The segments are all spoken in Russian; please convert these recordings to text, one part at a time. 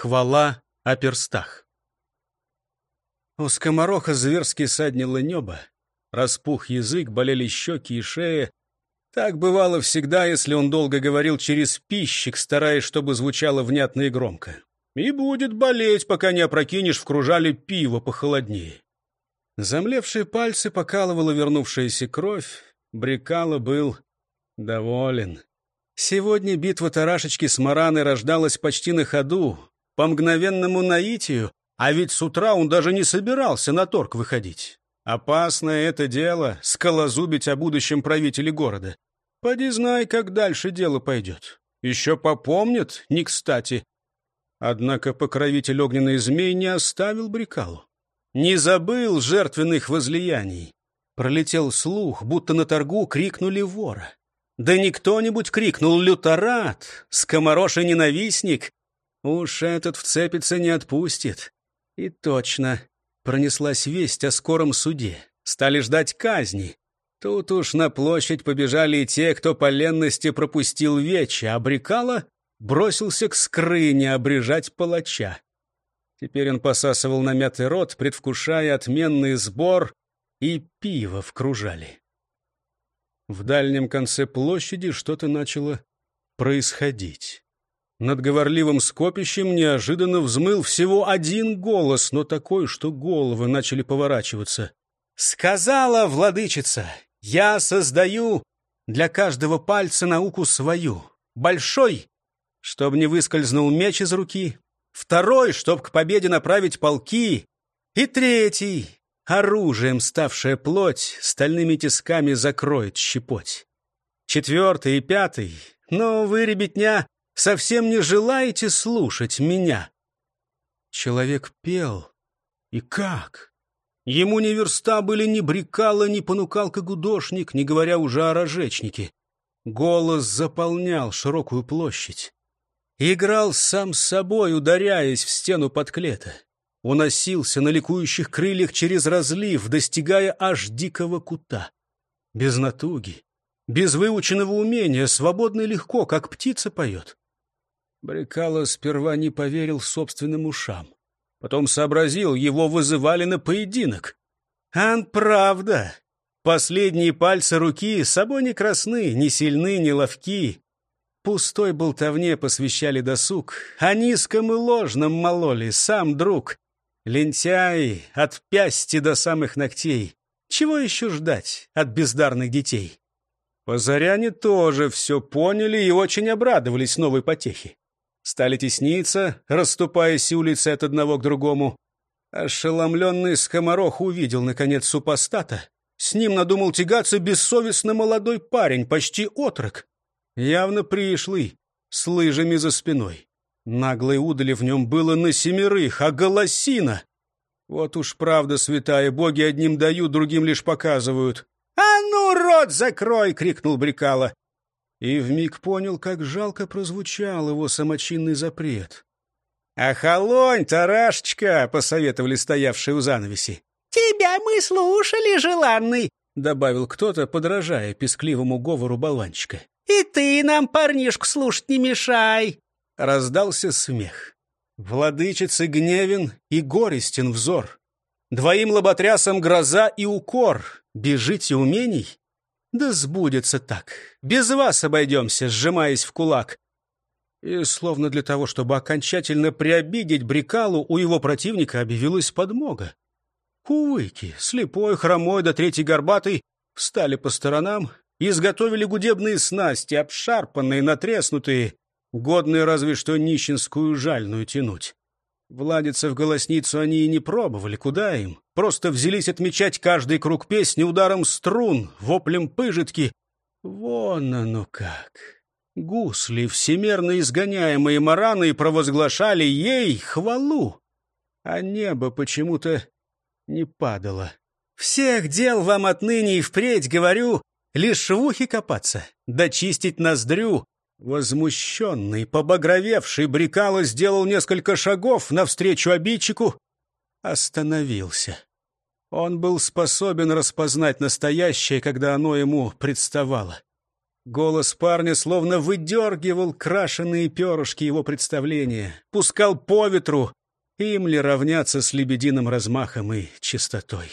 Хвала о перстах. У скомороха зверски саднило небо. Распух язык, болели щеки и шея. Так бывало всегда, если он долго говорил через пищик, стараясь, чтобы звучало внятно и громко. И будет болеть, пока не опрокинешь в кружале пиво похолоднее. Замлевшие пальцы покалывала вернувшаяся кровь. Брикало был доволен. Сегодня битва Тарашечки с Мараной рождалась почти на ходу, по мгновенному наитию, а ведь с утра он даже не собирался на торг выходить. Опасное это дело — скалозубить о будущем правителе города. Поди знай, как дальше дело пойдет. Еще попомнят, не кстати. Однако покровитель огненной змей не оставил Брикалу. Не забыл жертвенных возлияний. Пролетел слух, будто на торгу крикнули вора. Да не кто-нибудь крикнул «Люторат! Скомороший ненавистник!» Уж этот вцепится не отпустит. И точно, пронеслась весть о скором суде. Стали ждать казни. Тут уж на площадь побежали и те, кто по ленности пропустил вечи, а Брикала бросился к скрыне обрежать палача. Теперь он посасывал намятый рот, предвкушая отменный сбор, и пиво вкружали. В дальнем конце площади что-то начало происходить. Над говорливым скопищем неожиданно взмыл всего один голос, но такой, что головы начали поворачиваться. «Сказала владычица, я создаю для каждого пальца науку свою. Большой, чтоб не выскользнул меч из руки, второй, чтоб к победе направить полки, и третий, оружием ставшая плоть, стальными тисками закроет щепоть. Четвертый и пятый, но вы, ребятня, совсем не желаете слушать меня?» Человек пел. И как? Ему ни верста были ни брикала, ни понукалка-гудошник, не говоря уже о рожечнике. Голос заполнял широкую площадь. Играл сам с собой, ударяясь в стену подклета. Уносился на ликующих крыльях через разлив, достигая аж дикого кута. Без натуги, без выученного умения, свободно и легко, как птица поет. Брикало сперва не поверил собственным ушам. Потом сообразил, его вызывали на поединок. Ан, правда. Последние пальцы руки собой не красны, не сильны, не ловки. Пустой болтовне посвящали досуг, а низком и ложном мололи сам друг. Лентяй от пясти до самых ногтей. Чего еще ждать от бездарных детей? Позаряне тоже все поняли и очень обрадовались новой потехе. Стали тесниться, расступаясь улицы от одного к другому. Ошеломленный скоморох увидел, наконец, супостата. С ним надумал тягаться бессовестно молодой парень, почти отрок. Явно пришлый, с лыжами за спиной. Наглой удали в нем было на семерых, а голосина! Вот уж правда святая, боги одним дают, другим лишь показывают. «А ну, рот закрой!» — крикнул Брикала и вмиг понял, как жалко прозвучал его самочинный запрет. «Охолонь, тарашечка!» — посоветовали стоявшие у занавеси. «Тебя мы слушали, желанный!» — добавил кто-то, подражая пескливому говору болванчика. «И ты нам, парнишку, слушать не мешай!» Раздался смех. Владычицы гневен и горестен взор. Двоим лоботрясам гроза и укор. Бежите умений, да сбудется так. Без вас обойдемся, сжимаясь в кулак. И словно для того, чтобы окончательно приобидеть Брикалу, у его противника объявилась подмога. Кувыки, слепой, хромой да третий горбатый, встали по сторонам, изготовили гудебные снасти, обшарпанные, натреснутые, годные разве что нищенскую жальную тянуть. Владиться в голосницу они и не пробовали, куда им? Просто взялись отмечать каждый круг песни ударом струн, воплем пыжитки. Вон оно как! Гусли, всемерно изгоняемые мараны, провозглашали ей хвалу, а небо почему-то не падало. Всех дел вам отныне и впредь, говорю, лишь в ухе копаться, да чистить ноздрю, Возмущенный, побагровевший, Брикало сделал несколько шагов навстречу обидчику, остановился. Он был способен распознать настоящее, когда оно ему представало. Голос парня словно выдергивал крашеные перышки его представления, пускал по ветру, им ли равняться с лебединым размахом и чистотой.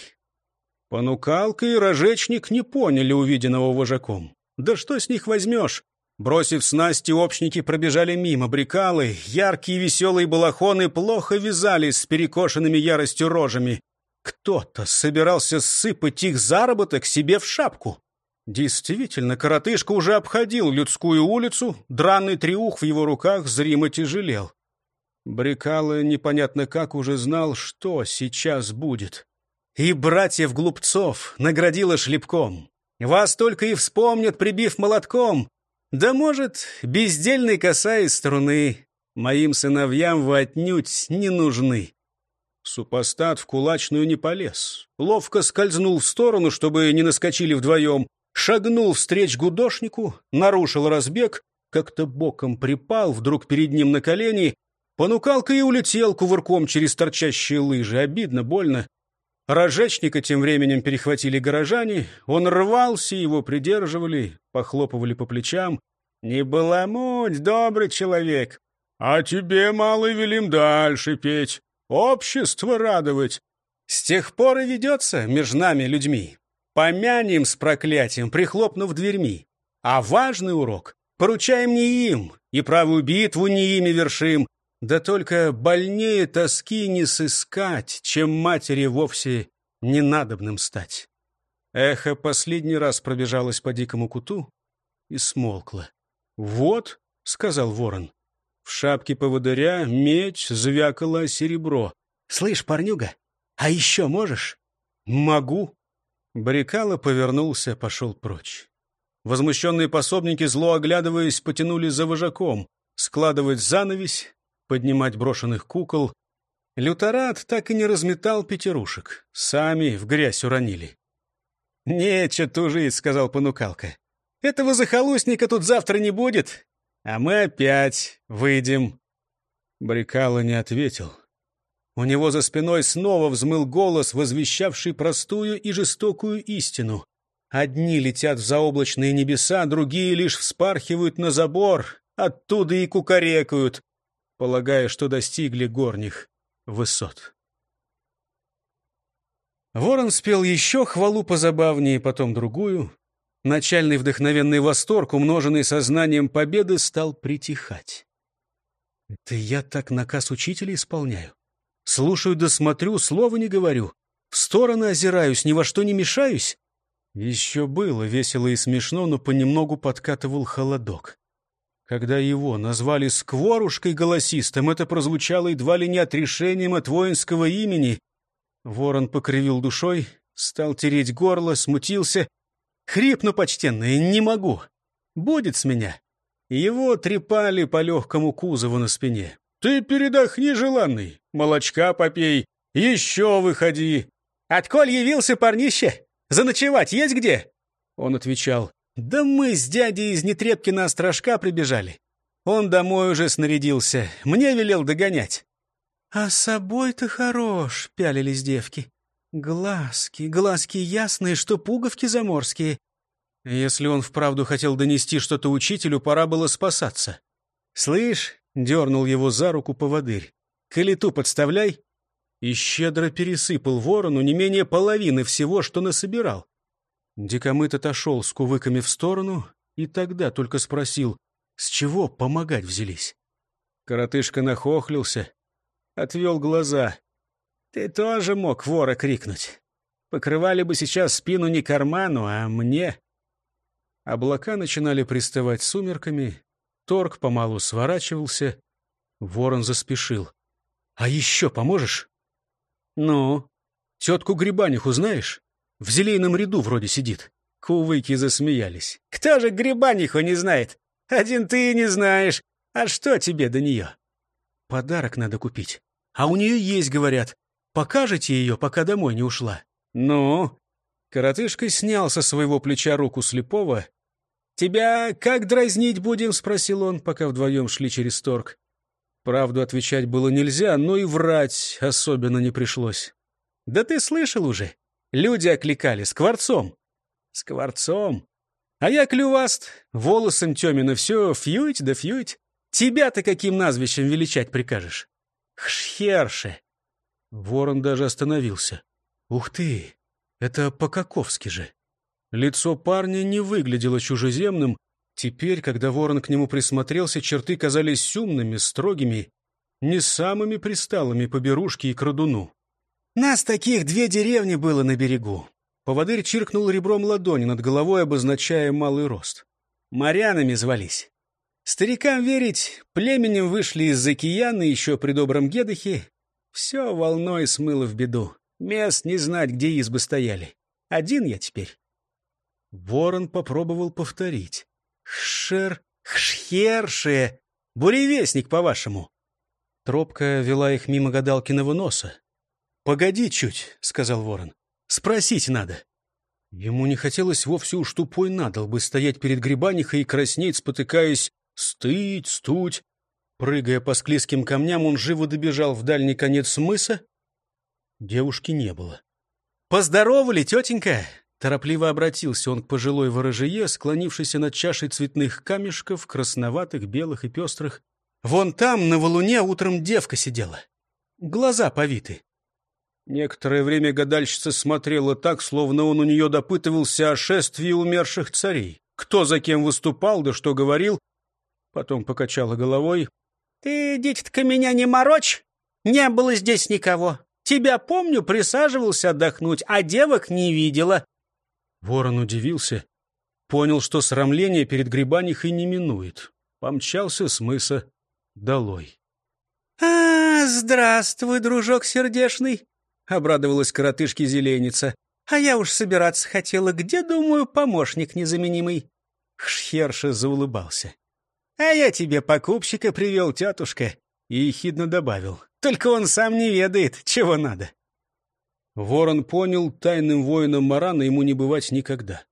Понукалка и рожечник не поняли увиденного вожаком. Да что с них возьмешь? Бросив снасти, общники пробежали мимо брикалы, яркие веселые балахоны плохо вязались с перекошенными яростью рожами. Кто-то собирался сыпать их заработок себе в шапку. Действительно, коротышка уже обходил людскую улицу, драный триух в его руках зримо тяжелел. Брикалы непонятно как уже знал, что сейчас будет. И братьев-глупцов наградила шлепком. Вас только и вспомнят, прибив молотком. Да, может, бездельный коса струны. Моим сыновьям вы отнюдь не нужны. Супостат в кулачную не полез. Ловко скользнул в сторону, чтобы не наскочили вдвоем. Шагнул встреч гудошнику, нарушил разбег, как-то боком припал, вдруг перед ним на колени, понукалка и улетел кувырком через торчащие лыжи. Обидно, больно. Рожечника тем временем перехватили горожане. Он рвался, его придерживали, похлопывали по плечам. «Не баламуть, добрый человек!» «А тебе, малый, велим дальше петь, общество радовать!» С тех пор и ведется между нами людьми. Помянем с проклятием, прихлопнув дверьми. А важный урок поручаем не им, и правую битву не ими вершим, да только больнее тоски не сыскать, чем матери вовсе ненадобным стать. Эхо последний раз пробежалось по дикому куту и смолкло. «Вот», — сказал ворон, — в шапке поводыря меч звякало серебро. «Слышь, парнюга, а еще можешь?» «Могу». Барикало повернулся, пошел прочь. Возмущенные пособники, зло оглядываясь, потянули за вожаком, складывать занавесь, поднимать брошенных кукол. Люторат так и не разметал пятерушек. Сами в грязь уронили. «Нече тужить», — сказал понукалка. «Этого захолустника тут завтра не будет, а мы опять выйдем». Брикало не ответил. У него за спиной снова взмыл голос, возвещавший простую и жестокую истину. Одни летят в заоблачные небеса, другие лишь вспархивают на забор, оттуда и кукарекают полагая, что достигли горних высот. Ворон спел еще хвалу позабавнее, потом другую. Начальный вдохновенный восторг, умноженный сознанием победы, стал притихать. Это я так наказ учителя исполняю. Слушаю да смотрю, слова не говорю. В стороны озираюсь, ни во что не мешаюсь. Еще было весело и смешно, но понемногу подкатывал холодок. Когда его назвали скворушкой голосистым, это прозвучало едва ли не отрешением от воинского имени. Ворон покривил душой, стал тереть горло, смутился. «Хрипну, почтенный, не могу. Будет с меня». Его трепали по легкому кузову на спине. «Ты передохни, желанный, молочка попей, еще выходи». «Отколь явился парнище? Заночевать есть где?» Он отвечал. Да мы с дядей из Нетребкина острожка прибежали. Он домой уже снарядился, мне велел догонять. А с собой-то хорош, пялились девки. Глазки, глазки ясные, что пуговки заморские. Если он вправду хотел донести что-то учителю, пора было спасаться. «Слышь», — дернул его за руку поводырь, — «калиту подставляй». И щедро пересыпал ворону не менее половины всего, что насобирал. Дикомыт отошел с кувыками в сторону и тогда только спросил, с чего помогать взялись. Коротышка нахохлился, отвел глаза. «Ты тоже мог вора крикнуть. Покрывали бы сейчас спину не карману, а мне». Облака начинали приставать сумерками, торг помалу сворачивался. Ворон заспешил. «А еще поможешь?» «Ну, тетку Грибаниху знаешь?» В зелейном ряду вроде сидит». Кувыки засмеялись. «Кто же грибаниху не знает? Один ты не знаешь. А что тебе до нее?» «Подарок надо купить. А у нее есть, говорят. Покажете ее, пока домой не ушла?» «Ну?» Коротышка снял со своего плеча руку слепого. «Тебя как дразнить будем?» — спросил он, пока вдвоем шли через торг. Правду отвечать было нельзя, но и врать особенно не пришлось. «Да ты слышал уже? Люди окликали «Скворцом». «Скворцом? А я клюваст, волосом Тёмина все фьють да фьють. Тебя-то каким назвищем величать прикажешь? Хшхерше. Ворон даже остановился. Ух ты, это по-каковски же. Лицо парня не выглядело чужеземным. Теперь, когда ворон к нему присмотрелся, черты казались умными, строгими, не самыми присталыми по берушке и крадуну. Нас таких две деревни было на берегу. Поводырь чиркнул ребром ладони над головой, обозначая малый рост. Морянами звались. Старикам верить, племенем вышли из Закияны еще при добром Гедыхе. Все волной смыло в беду. Мест не знать, где избы стояли. Один я теперь. Ворон попробовал повторить. Хшер, хшхерше, буревестник, по-вашему. Тропка вела их мимо гадалкиного носа. «Погоди чуть», — сказал ворон. Спросить надо. Ему не хотелось вовсе уж тупой надал бы стоять перед грибанихой и краснеть, спотыкаясь «стыть, стуть». Прыгая по склизким камням, он живо добежал в дальний конец мыса. Девушки не было. «Поздоровали, тетенька!» Торопливо обратился он к пожилой ворожее, склонившейся над чашей цветных камешков, красноватых, белых и пестрых. «Вон там, на валуне, утром девка сидела. Глаза повиты. Некоторое время гадальщица смотрела так, словно он у нее допытывался о шествии умерших царей. Кто за кем выступал, да что говорил. Потом покачала головой. — Ты, дитятка, меня не морочь. Не было здесь никого. Тебя, помню, присаживался отдохнуть, а девок не видела. Ворон удивился. Понял, что срамление перед грибанихой не минует. Помчался с мыса долой. — А, здравствуй, дружок сердешный! — обрадовалась коротышке зеленица. «А я уж собираться хотела. Где, думаю, помощник незаменимый?» Хшхерша заулыбался. «А я тебе покупщика привел, тетушка», и ехидно добавил. «Только он сам не ведает, чего надо». Ворон понял, тайным воином Марана ему не бывать никогда.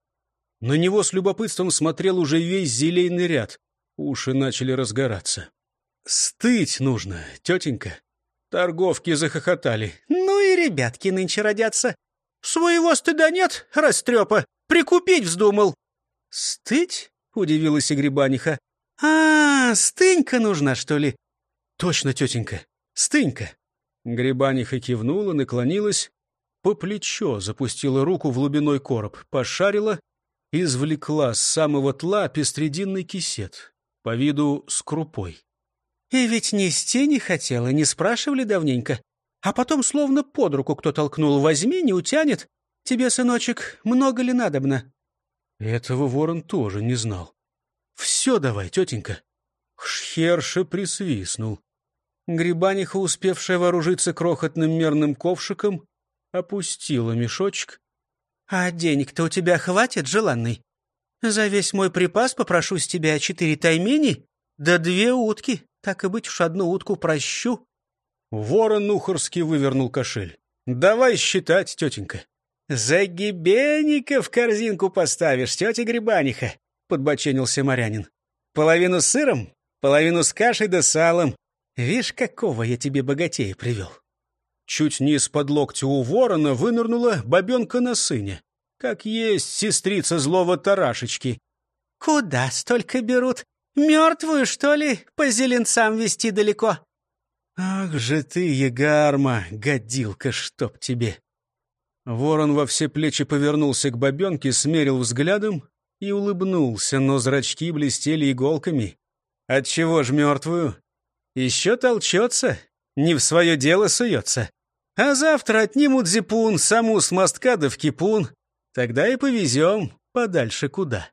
На него с любопытством смотрел уже весь зелейный ряд. Уши начали разгораться. «Стыть нужно, тетенька». Торговки захохотали. «Ну и ребятки нынче родятся. Своего стыда нет, растрепа. Прикупить вздумал». «Стыть?» — удивилась Игребаниха. «А, стынька нужна, что ли?» «Точно, тетенька, стынька». Грибаниха кивнула, наклонилась, по плечо запустила руку в глубиной короб, пошарила, извлекла с самого тла пестрединный кисет, по виду с крупой. И ведь нести не хотела, не спрашивали давненько. А потом словно под руку кто толкнул. Возьми, не утянет. Тебе, сыночек, много ли надобно? Этого ворон тоже не знал. Все давай, тетенька. Хшхерша присвистнул. Грибаниха, успевшая вооружиться крохотным мерным ковшиком, опустила мешочек. — А денег-то у тебя хватит, желанный? За весь мой припас попрошу с тебя четыре таймени да две утки. Так и быть уж одну утку прощу. Ворон Ухорский вывернул кошель. Давай считать, тетенька. Загибенника в корзинку поставишь, тетя Грибаниха, подбоченился морянин. Половину с сыром, половину с кашей да салом. Вишь, какого я тебе богатея привел. Чуть не из-под локтя у ворона вынырнула бабенка на сыне. Как есть сестрица злого тарашечки. «Куда столько берут?» Мертвую, что ли, по зеленцам вести далеко? Ах же ты, Егарма, годилка, чтоб тебе! Ворон во все плечи повернулся к бабенке, смерил взглядом и улыбнулся, но зрачки блестели иголками. Отчего ж мертвую? Еще толчется, не в свое дело суется. А завтра отнимут зипун, саму с мостка да в кипун. Тогда и повезем подальше куда.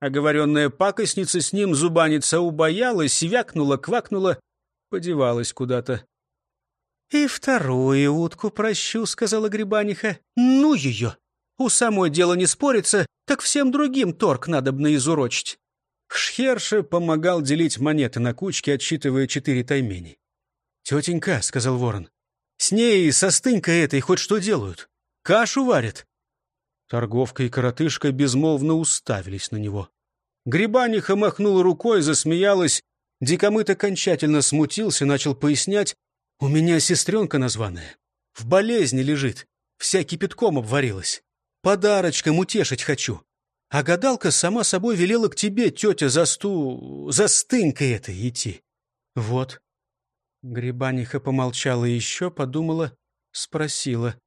Оговоренная пакостница с ним зубаница убоялась, вякнула, квакнула, подевалась куда-то. — И вторую утку прощу, — сказала Грибаниха. — Ну ее! У самой дело не спорится, так всем другим торг надобно изурочить. Шхерша помогал делить монеты на кучки, отсчитывая четыре таймени. — Тетенька, — сказал ворон, — с ней, со стынькой этой, хоть что делают? Кашу варят. Торговка и коротышка безмолвно уставились на него. Грибаниха махнула рукой, засмеялась. Дикомыт окончательно смутился, начал пояснять. «У меня сестренка названная. В болезни лежит. Вся кипятком обварилась. Подарочком утешить хочу. А гадалка сама собой велела к тебе, тетя, за сту... за стынкой этой идти. Вот. Грибаниха помолчала еще, подумала, спросила.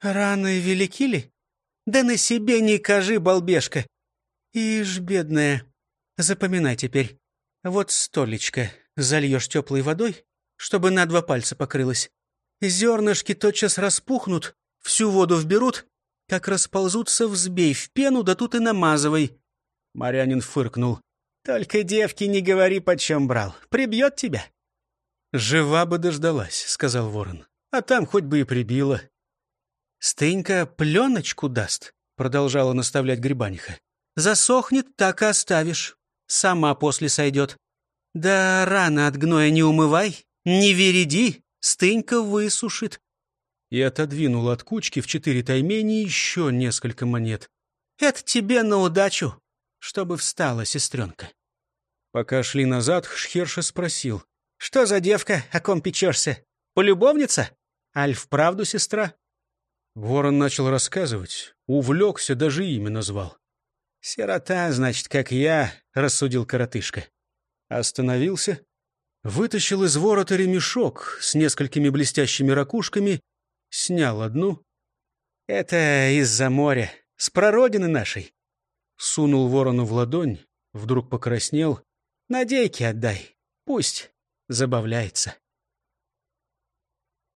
«Раны велики ли? Да на себе не кажи, балбешка. Ишь, бедная. Запоминай теперь. Вот столечко зальешь теплой водой, чтобы на два пальца покрылось. Зернышки тотчас распухнут, всю воду вберут, как расползутся, взбей в пену, да тут и намазывай. Марянин фыркнул. «Только девки не говори, почем брал. Прибьет тебя». «Жива бы дождалась», — сказал ворон. «А там хоть бы и прибила». «Стынька пленочку даст», — продолжала наставлять Грибаниха. «Засохнет, так и оставишь. Сама после сойдет. Да рано от гноя не умывай, не вереди, стынька высушит». И отодвинул от кучки в четыре таймени еще несколько монет. «Это тебе на удачу, чтобы встала, сестренка». Пока шли назад, Шхерша спросил. «Что за девка, о ком печешься? Полюбовница? Аль вправду сестра?» Ворон начал рассказывать, увлекся, даже имя назвал. «Сирота, значит, как я», — рассудил коротышка. Остановился, вытащил из ворота ремешок с несколькими блестящими ракушками, снял одну. «Это из-за моря, с прародины нашей». Сунул ворону в ладонь, вдруг покраснел. «Надейки отдай, пусть забавляется».